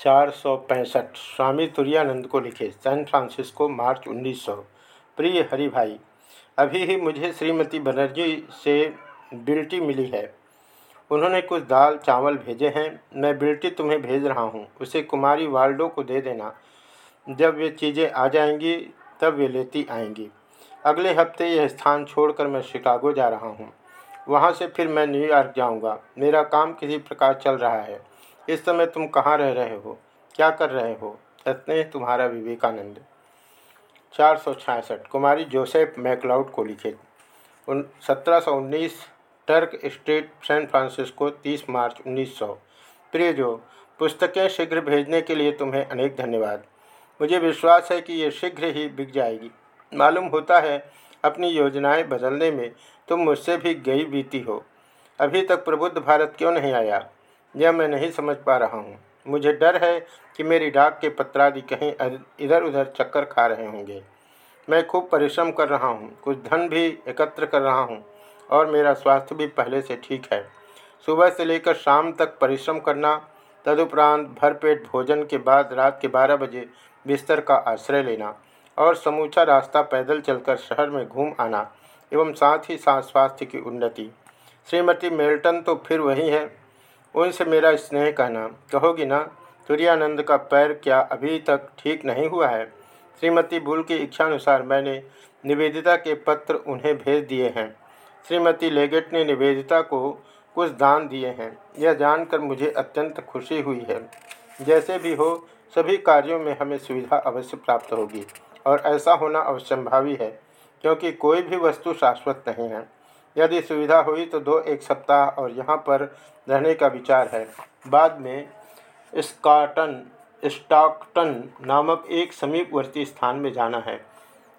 चार सौ पैंसठ। स्वामी तुरानंद को लिखे सैन फ्रांसिस्को, मार्च 1900 प्रिय हरि भाई अभी ही मुझे श्रीमती बनर्जी से बिल्टी मिली है। उन्होंने कुछ दाल चावल भेजे हैं। मैं बिल्टी तुम्हें भेज रहा हूँ। उसे कुमारी वाल्डो को दे देना। जब वे चीज़ें आ जाएँगी, तब वे लेती आएँगी। अगले हफ़्ते यह स्थान छोड़कर मैं शिकागो जा रहा हूँ। वहाँ से फिर मैं न्यूयॉर्क जाऊँगा। मेरा काम किसी प्रकार चल रहा है। इस समय तुम कहाँ रह रहे हो? क्या कर रहे हो? सत्य तुम्हारा विवेकानंद। चार सौ छियासठ कुमारी जोसेफ मैकलाउड को लिखे। उन सत्रह सौ उन्नीस टर्क स्ट्रीट, सैन फ्रांसिस्को, तीस मार्च उन्नीस सौ। प्रिय जो, पुस्तकें शीघ्र भेजने के लिए तुम्हें अनेक धन्यवाद। मुझे विश्वास है कि ये शीघ्र ही बिक जाएगी। मालूम होता है, अपनी योजनाएँ बदलने में तुम मुझसे भी गई बीती हो। अभी तक प्रबुद्ध भारत क्यों नहीं आया? यह मैं नहीं समझ पा रहा हूँ। मुझे डर है कि मेरी डाक के पत्रादि कहीं इधर उधर चक्कर खा रहे होंगे। मैं खूब परिश्रम कर रहा हूँ, कुछ धन भी एकत्र कर रहा हूँ, और मेरा स्वास्थ्य भी पहले से ठीक है। सुबह से लेकर शाम तक परिश्रम करना, तदुपरांत भरपेट भोजन के बाद रात के बारह बजे बिस्तर का आश्रय लेना, और समूचा रास्ता पैदल चलकर शहर में घूम आना, एवं साथ ही साथ स्वास्थ्य की उन्नति। श्रीमती मेल्टन तो फिर वही है। उनसे मेरा स्नेह कहना कहोगी ना सूर्यानंद का पैर क्या अभी तक ठीक नहीं हुआ है? श्रीमती भूल की इच्छानुसार मैंने निवेदिता के पत्र उन्हें भेज दिए हैं। श्रीमती लेगेट ने निवेदिता को कुछ दान दिए हैं। यह जानकर मुझे अत्यंत खुशी हुई है। जैसे भी हो, सभी कार्यों में हमें सुविधा अवश्य प्राप्त होगी, और ऐसा होना अवश्यंभावी है, क्योंकि कोई भी वस्तु शाश्वत नहीं है। यदि सुविधा हुई तो दो एक सप्ताह और यहाँ पर रहने का विचार है। बाद में स्काटन, स्टॉकटन नामक एक समीपवर्ती स्थान में जाना है।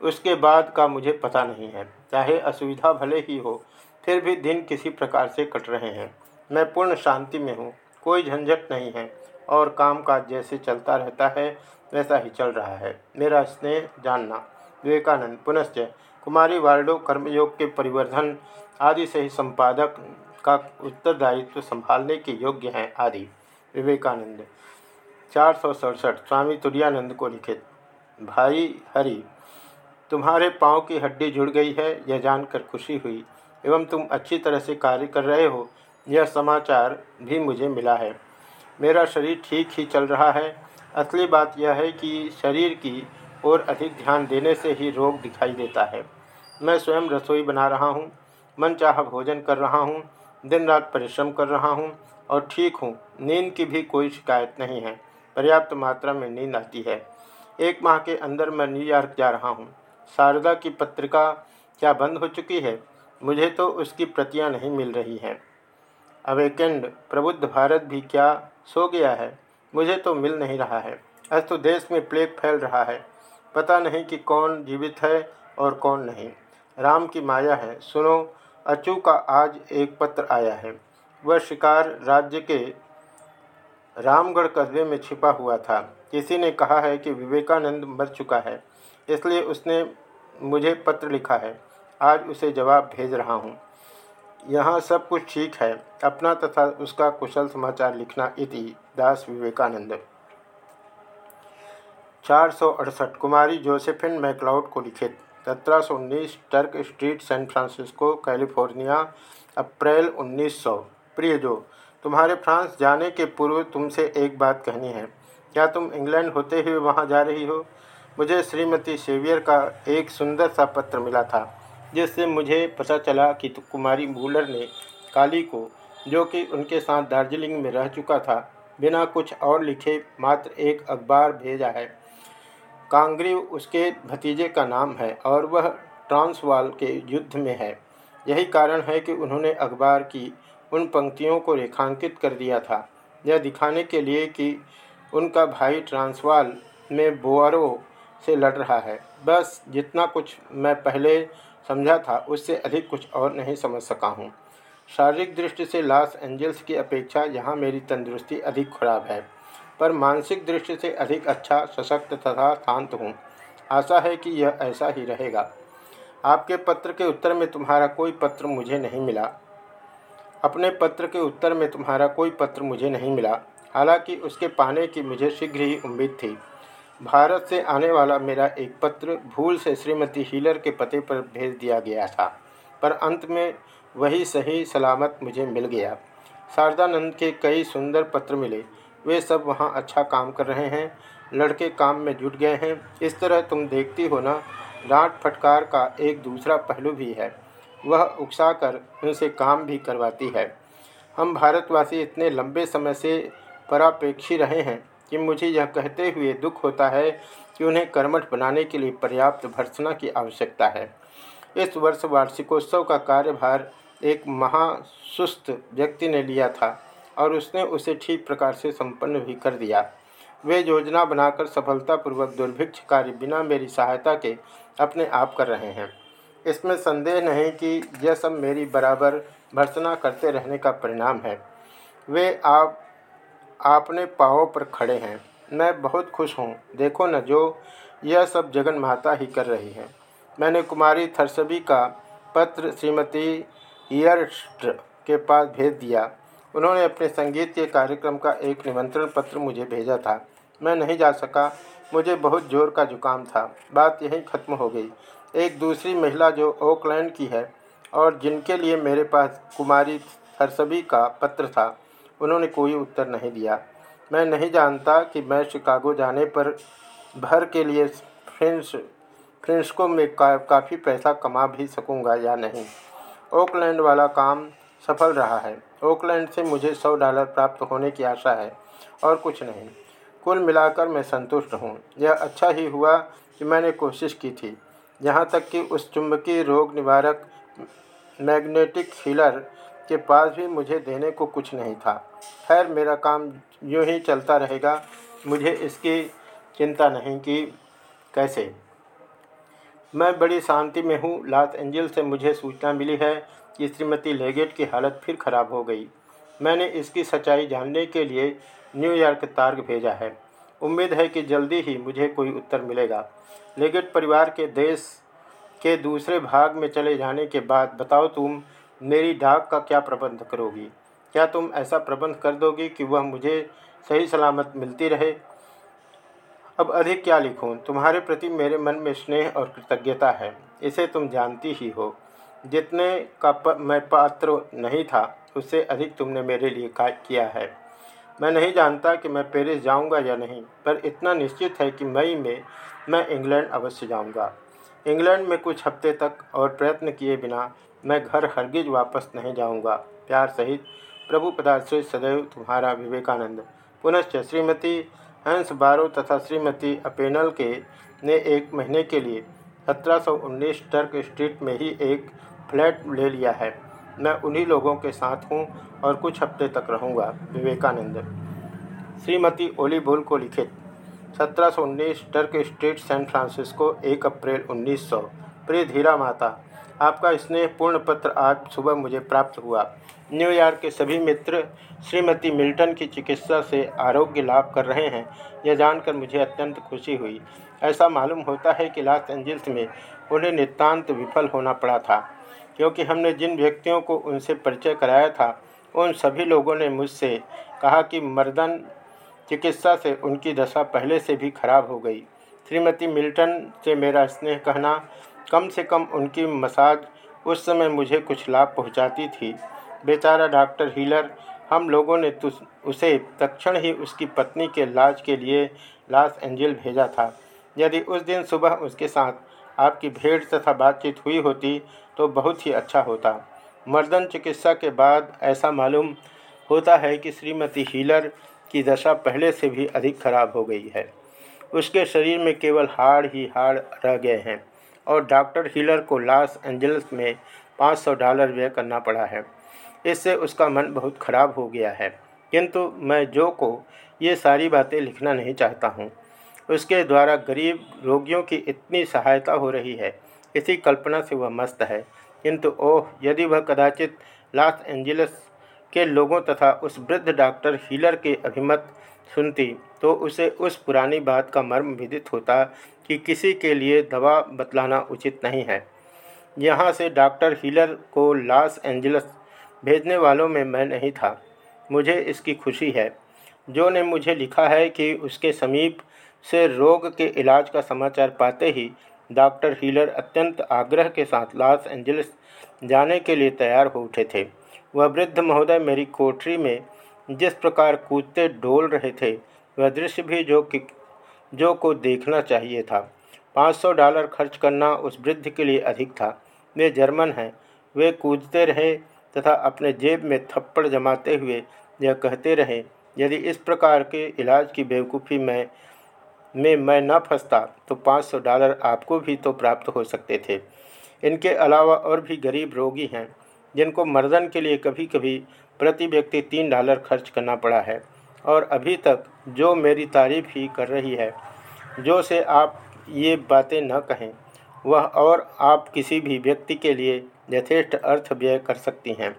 उसके बाद का मुझे पता नहीं है। चाहे असुविधा भले ही हो, फिर भी दिन किसी प्रकार से कट रहे हैं। मैं पूर्ण शांति में हूँ, कोई झंझट नहीं है और कामकाज जैसे चलता रहता है, वैसा ही चल रहा है। मेरा स्नेह, जानना, विवेकानंद, पुनश्च कुमारी वाल्डो कर्मयोग के परिवर्धन आदि से ही संपादक का उत्तरदायित्व संभालने के योग्य हैं, आदि। विवेकानंद, चार सौ सड़सठ, स्वामी तुरानंद को लिखित। भाई हरि, तुम्हारे पाँव की हड्डी जुड़ गई है, यह जानकर खुशी हुई। एवं तुम अच्छी तरह से कार्य कर रहे हो, यह समाचार भी मुझे मिला है। मेरा शरीर ठीक ही चल रहा है। असली बात यह है कि शरीर की ओर अधिक ध्यान देने से ही रोग दिखाई देता है। मैं स्वयं रसोई बना रहा हूँ। मन चाह भोजन कर रहा हूँ दिन रात परिश्रम कर रहा हूँ और ठीक हूँ। नींद की भी कोई शिकायत नहीं है। पर्याप्त मात्रा में नींद आती है। एक माह के अंदर मैं न्यूयॉर्क जा रहा हूँ। शारदा की पत्रिका क्या बंद हो चुकी है? मुझे तो उसकी प्रतियाँ नहीं मिल रही हैं। अवेकेंड प्रबुद्ध भारत भी क्या सो गया है? मुझे तो मिल नहीं रहा है। आज तो देश में प्लेग फैल रहा है। पता नहीं कि कौन जीवित है और कौन नहीं। राम की माया है। सुनो अचू का आज एक पत्र आया है। वह शिकार राज्य के रामगढ़ कस्बे में छिपा हुआ था। किसी ने कहा है कि विवेकानंद मर चुका है, इसलिए उसने मुझे पत्र लिखा है। आज उसे जवाब भेज रहा हूँ। यहाँ सब कुछ ठीक है। अपना तथा उसका कुशल समाचार लिखना इति, दास विवेकानंद। चार सौ अड़सठ, कुमारी जोसेफिन मैकलाउड को लिखित। सत्रह सौ उन्नीस Turk Street, San Francisco, California, अप्रैल 1900 प्रिय जो, तुम्हारे फ्रांस जाने के पूर्व तुमसे एक बात कहनी है। क्या तुम इंग्लैंड होते हुए वहाँ जा रही हो? मुझे श्रीमती सेवियर का एक सुंदर सा पत्र मिला था, जिससे मुझे पता चला कि कुमारी मूलर ने काली को, जो कि उनके साथ दार्जिलिंग में रह चुका था, बिना कुछ और लिखे मात्र एक अखबार भेजा है। कांग्रीव उसके भतीजे का नाम है और वह ट्रांसवाल के युद्ध में है। यही कारण है कि उन्होंने अखबार की उन पंक्तियों को रेखांकित कर दिया था। यह दिखाने के लिए कि उनका भाई ट्रांसवाल में बोअरो से लड़ रहा है। बस जितना कुछ मैं पहले समझा था, उससे अधिक कुछ और नहीं समझ सका हूँ। शारीरिक दृष्टि से लॉस एंजल्स की अपेक्षा यहाँ मेरी तंदुरुस्ती अधिक खराब है। पर मानसिक दृष्टि से अधिक अच्छा सशक्त तथा शांत हूँ। आशा है कि यह ऐसा ही रहेगा। आपके पत्र के उत्तर में तुम्हारा कोई पत्र मुझे नहीं मिला। अपने पत्र के उत्तर में तुम्हारा कोई पत्र मुझे नहीं मिला। हालाँकि उसके पाने की मुझे शीघ्र ही उम्मीद थी। भारत से आने वाला मेरा एक पत्र भूल से श्रीमती हीलर के पते पर भेज दिया गया था, पर अंत में वही सही सलामत मुझे मिल गया। शारदानंद के कई सुंदर पत्र मिले। वे सब वहाँ अच्छा काम कर रहे हैं। लड़के काम में जुट गए हैं। इस तरह तुम देखती हो ना, डांट फटकार का एक दूसरा पहलू भी है। वह उकसा कर उनसे काम भी करवाती है। हम भारतवासी इतने लंबे समय से परापेक्षी रहे हैं कि मुझे यह कहते हुए दुख होता है कि उन्हें कर्मठ बनाने के लिए पर्याप्त भर्सना की आवश्यकता है। इस वर्ष वार्षिकोत्सव का कार्यभार एक महासुस्त व्यक्ति ने लिया था। और उसने उसे ठीक प्रकार से संपन्न भी कर दिया। वे योजना बनाकर सफलतापूर्वक दुर्भिक्ष कार्य बिना मेरी सहायता के अपने आप कर रहे हैं। इसमें संदेह नहीं कि यह सब मेरी बराबर भर्सना करते रहने का परिणाम है। वे आप, आपने पाँव पर खड़े हैं। मैं बहुत खुश हूँ। देखो न, जो यह सब जगन माता ही कर रही है। मैंने कुमारी थरसबी का पत्र श्रीमती ईयरस्ट के पास भेज दिया। उन्होंने अपने संगीत के कार्यक्रम का एक निमंत्रण पत्र मुझे भेजा था। मैं नहीं जा सका। मुझे बहुत ज़ोर का जुकाम था। बात यहीं ख़त्म हो गई। एक दूसरी महिला जो ओकलैंड की है और जिनके लिए मेरे पास कुमारी थरसबी का पत्र था उन्होंने कोई उत्तर नहीं दिया। मैं नहीं जानता कि मैं शिकागो जाने पर भर के लिए फ्रेंस फ्रेंसको में का, काफ़ी पैसा कमा भी सकूँगा या नहीं। ओकलैंड वाला काम सफल रहा है। ओकलैंड से मुझे सौ डॉलर प्राप्त होने की आशा है और कुछ नहीं। कुल मिलाकर मैं संतुष्ट हूँ। यह अच्छा ही हुआ कि मैंने कोशिश की थी। यहाँ तक कि उस चुंबकीय रोग निवारक मैग्नेटिक हीलर के पास भी मुझे देने को कुछ नहीं था। खैर, मेरा काम यूँ ही चलता रहेगा। मुझे इसकी चिंता नहीं कि कैसे। मैं बड़ी शांति में हूँ। लॉस एंजल से मुझे सूचना मिली है कि श्रीमती लेगेट की हालत फिर खराब हो गई। मैंने इसकी सच्चाई जानने के लिए न्यूयॉर्क तार्ग भेजा है। उम्मीद है कि जल्दी ही मुझे कोई उत्तर मिलेगा। लेगेट परिवार के देश के दूसरे भाग में चले जाने के बाद बताओ तुम मेरी डाक का क्या प्रबंध करोगी? क्या तुम ऐसा प्रबंध कर दोगी कि वह मुझे सही सलामत मिलती रहे? अब अधिक क्या लिखूं? तुम्हारे प्रति मेरे मन में स्नेह और कृतज्ञता है। इसे तुम जानती ही हो। जितने का प, मैं पात्र नहीं था उससे अधिक तुमने मेरे लिए किया है। मैं नहीं जानता कि मैं पेरिस जाऊँगा या नहीं पर इतना निश्चित है कि मई में मैं इंग्लैंड अवश्य जाऊँगा। इंग्लैंड में कुछ हफ़्ते तक और प्रयत्न किए बिना मैं घर हरगिज वापस नहीं जाऊँगा। प्यार सहित प्रभु पदार्थ सदैव तुम्हारा विवेकानंद। पुनश्च श्रीमती हंस बारो तथा श्रीमती अपेनल के ने एक महीने के लिए 1719 टर्क स्ट्रीट में ही एक फ्लैट ले लिया है। मैं उन्हीं लोगों के साथ हूँ और कुछ हफ़्ते तक रहूँगा। विवेकानंद। श्रीमती ओलीबुल को लिखित। 1719 टर्क स्ट्रीट, सैन फ्रांसिस्को 1 अप्रैल 1900 प्रिय धीरा माता आपका स्नेहपूर्ण पत्र आज सुबह मुझे प्राप्त हुआ। न्यूयॉर्क के सभी मित्र श्रीमती मिल्टन की चिकित्सा से आरोग्य लाभ कर रहे हैं, यह जानकर मुझे अत्यंत खुशी हुई। ऐसा मालूम होता है कि लॉस एंजल्स में उन्हें नितांत विफल होना पड़ा था, क्योंकि हमने जिन व्यक्तियों को उनसे परिचय कराया था, उन सभी लोगों ने मुझसे कहा कि मर्दन चिकित्सा से उनकी दशा पहले से भी खराब हो गई। श्रीमती मिल्टन से मेरा स्नेह कहना कम से कम उनकी मसाज उस समय मुझे कुछ लाभ पहुंचाती थी। बेचारा डॉक्टर हीलर, हम लोगों ने उसे तक्षण ही उसकी पत्नी के इलाज के लिए लॉस एंजल भेजा था। यदि उस दिन सुबह उसके साथ आपकी भेंट तथा बातचीत हुई होती तो बहुत ही अच्छा होता। मर्दन चिकित्सा के बाद ऐसा मालूम होता है कि श्रीमती हीलर की दशा पहले से भी अधिक खराब हो गई है। उसके शरीर में केवल हाड़ ही हाड़ रह गए हैं। और डॉक्टर हीलर को लॉस एंजल्स में 500 डॉलर व्यय करना पड़ा है। इससे उसका मन बहुत खराब हो गया है। किंतु मैं जो को ये सारी बातें लिखना नहीं चाहता हूँ। उसके द्वारा गरीब रोगियों की इतनी सहायता हो रही है। इसी कल्पना से वह मस्त है। किंतु ओह, यदि वह कदाचित लॉस एंजलिस के लोगों तथा उस वृद्ध डॉक्टर हीलर के अभिमत सुनती तो उसे उस पुरानी बात का मर्म विदित होता कि किसी के लिए दवा बतलाना उचित नहीं है। यहाँ से डॉक्टर हीलर को लॉस एंजलिस भेजने वालों में मैं नहीं था। मुझे इसकी खुशी है। जो ने मुझे लिखा है कि उसके समीप से रोग के इलाज का समाचार पाते ही डॉक्टर हीलर अत्यंत आग्रह के साथ लॉस एंजलिस जाने के लिए तैयार हो उठे थे। वह वृद्ध महोदय मेरी कोठरी में जिस प्रकार कूदते डोल रहे थे, वह दृश्य भी जो कि, जो को देखना चाहिए था। 500 डॉलर खर्च करना उस वृद्ध के लिए अधिक था। वे जर्मन हैं। वे कूदते रहे तथा अपने जेब में थप्पड़ जमाते हुए यह कहते रहे, यदि इस प्रकार के इलाज की बेवकूफ़ी में में मैं न फंसता तो 500 डॉलर आपको भी तो प्राप्त हो सकते थे। इनके अलावा और भी गरीब रोगी हैं। जिनको मर्दन के लिए कभी कभी प्रति व्यक्ति तीन डॉलर खर्च करना पड़ा है। और अभी तक जो मेरी तारीफ़ ही कर रही है, जो से आप ये बातें न कहें, वह और आप किसी भी व्यक्ति के लिए यथेष्ट अर्थ व्यय कर सकती हैं।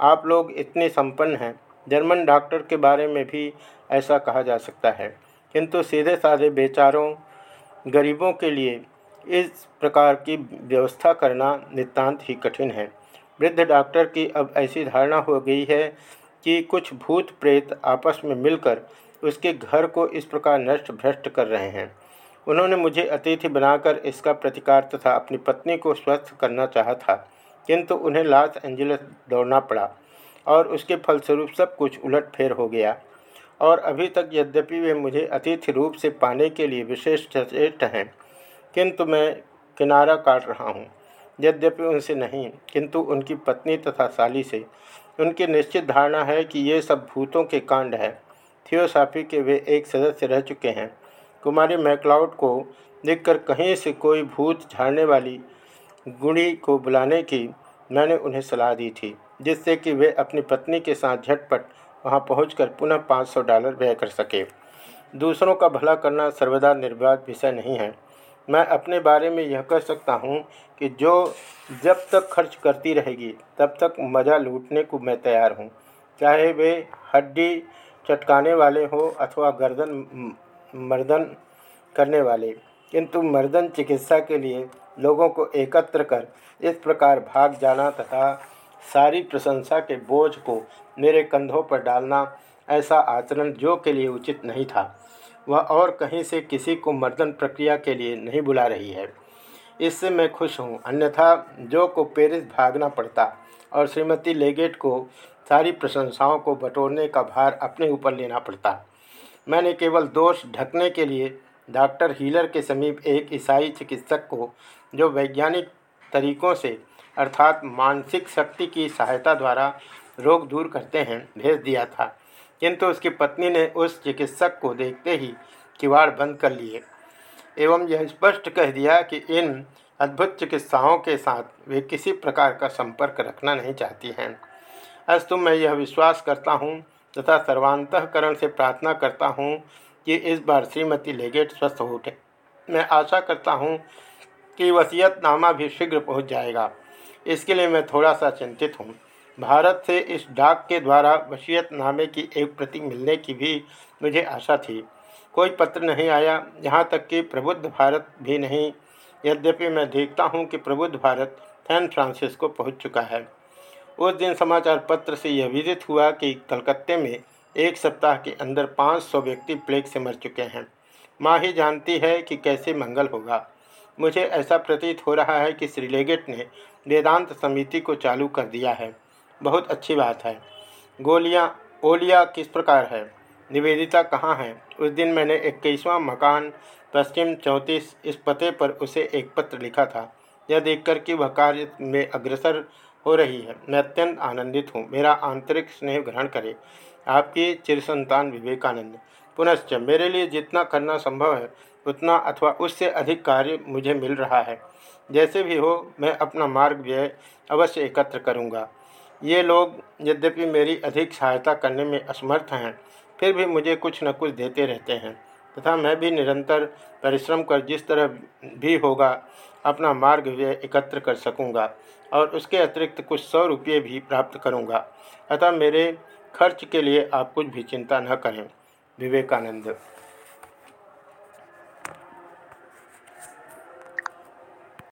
आप लोग इतने संपन्न हैं, जर्मन डॉक्टर के बारे में भी ऐसा कहा जा सकता है। किंतु सीधे साधे बेचारों, गरीबों के लिए इस प्रकार की व्यवस्था करना नितांत ही कठिन है। वृद्ध डॉक्टर की अब ऐसी धारणा हो गई है कि कुछ भूत प्रेत आपस में मिलकर उसके घर को इस प्रकार नष्ट भ्रष्ट कर रहे हैं। उन्होंने मुझे अतिथि बनाकर इसका प्रतिकार तथा अपनी पत्नी को स्वस्थ करना चाहा था, किंतु उन्हें लॉस एंजलिस दौड़ना पड़ा और उसके फलस्वरूप सब कुछ उलट फेर हो गया। और अभी तक यद्यपि वे मुझे अतिथि रूप से पाने के लिए विशेष सचेष्ट हैं, किंतु मैं किनारा काट रहा हूँ। यद्यपि उनसे नहीं, किंतु उनकी पत्नी तथा साली से। उनकी निश्चित धारणा है कि ये सब भूतों के कांड है। थियोसाफी के वे एक सदस्य रह चुके हैं। कुमारी मैकलाउड को देखकर कहीं से कोई भूत झाड़ने वाली गुड़ी को बुलाने की मैंने उन्हें सलाह दी थी, जिससे कि वे अपनी पत्नी के साथ झटपट वहाँ पहुंचकर पुनः 500 डॉलर व्यय कर सके। दूसरों का भला करना सर्वदा निर्वाध विषय नहीं है। मैं अपने बारे में यह कह सकता हूँ कि जो जब तक खर्च करती रहेगी, तब तक मज़ा लूटने को मैं तैयार हूँ। चाहे वे हड्डी चटकाने वाले हो अथवा गर्दन मर्दन करने वाले, किंतु मर्दन चिकित्सा के लिए लोगों को एकत्र कर इस प्रकार भाग जाना तथा सारी प्रशंसा के बोझ को मेरे कंधों पर डालना ऐसा आचरण जो के लिए उचित नहीं था। वह और कहीं से किसी को मर्दन प्रक्रिया के लिए नहीं बुला रही है। इससे मैं खुश हूँ। अन्यथा, जो को पेरिस भागना पड़ता और श्रीमती लेगेट को सारी प्रशंसाओं को बटोरने का भार अपने ऊपर लेना पड़ता। मैंने केवल दोष ढकने के लिए डॉक्टर हीलर के समीप एक ईसाई चिकित्सक को, जो वैज्ञानिक तरीकों से, अर्थात मानसिक शक्ति की सहायता द्वारा रोग दूर करते हैं, भेज दिया था। किंतु उसकी पत्नी ने उस चिकित्सक को देखते ही किवाड़ बंद कर लिए। एवं यह स्पष्ट कह दिया कि इन अद्भुत चिकित्साओं के साथ वे किसी प्रकार का संपर्क रखना नहीं चाहती हैं। अस्तु, मैं यह विश्वास करता हूँ तथा सर्वांतकरण से प्रार्थना करता हूँ कि इस बार श्रीमती लेगेट स्वस्थ हो उठे। मैं आशा करता हूँ कि वसीयतनामा भी शीघ्र पहुँच जाएगा। इसके लिए मैं थोड़ा सा चिंतित हूँ। भारत से इस डाक के द्वारा वसीयतनामे की एक प्रति मिलने की भी मुझे आशा थी। कोई पत्र नहीं आया। यहाँ तक कि प्रबुद्ध भारत भी नहीं। यद्यपि मैं देखता हूँ कि प्रबुद्ध भारत सैन फ्रांसिस्को पहुँच चुका है। उस दिन समाचार पत्र से यह विदित हुआ कि कलकत्ते में एक सप्ताह के अंदर 500 व्यक्ति प्लेग से मर चुके हैं। माँ ही जानती है कि कैसे मंगल होगा। मुझे ऐसा प्रतीत हो रहा है कि श्रीलेगेट ने वेदांत समिति को चालू कर दिया है। बहुत अच्छी बात है। गोलियाँ, ओलिया किस प्रकार है? निवेदिता कहाँ है? उस दिन मैंने इक्कीसवां मकान, पश्चिम चौंतीस, इस पते पर उसे एक पत्र लिखा था। यह देखकर कि वह कार्य में अग्रसर हो रही है। मैं अत्यंत आनंदित हूँ। मेरा आंतरिक स्नेह ग्रहण करे। आपकी चिरसंतान विवेकानंद। पुनश्च, मेरे लिए जितना करना संभव है, उतना अथवा उससे अधिक कार्य मुझे मिल रहा है। जैसे भी हो, मैं अपना मार्ग व्यय अवश्य एकत्र करूँगा। ये लोग यद्यपि मेरी अधिक सहायता करने में असमर्थ हैं, फिर भी मुझे कुछ न कुछ देते रहते हैं, तथा मैं भी निरंतर परिश्रम कर जिस तरह भी होगा, अपना मार्ग व्यय एकत्र कर सकूँगा, और उसके अतिरिक्त कुछ सौ रुपये भी प्राप्त करूँगा। अतः मेरे खर्च के लिए आप कुछ भी चिंता न करें। विवेकानंद।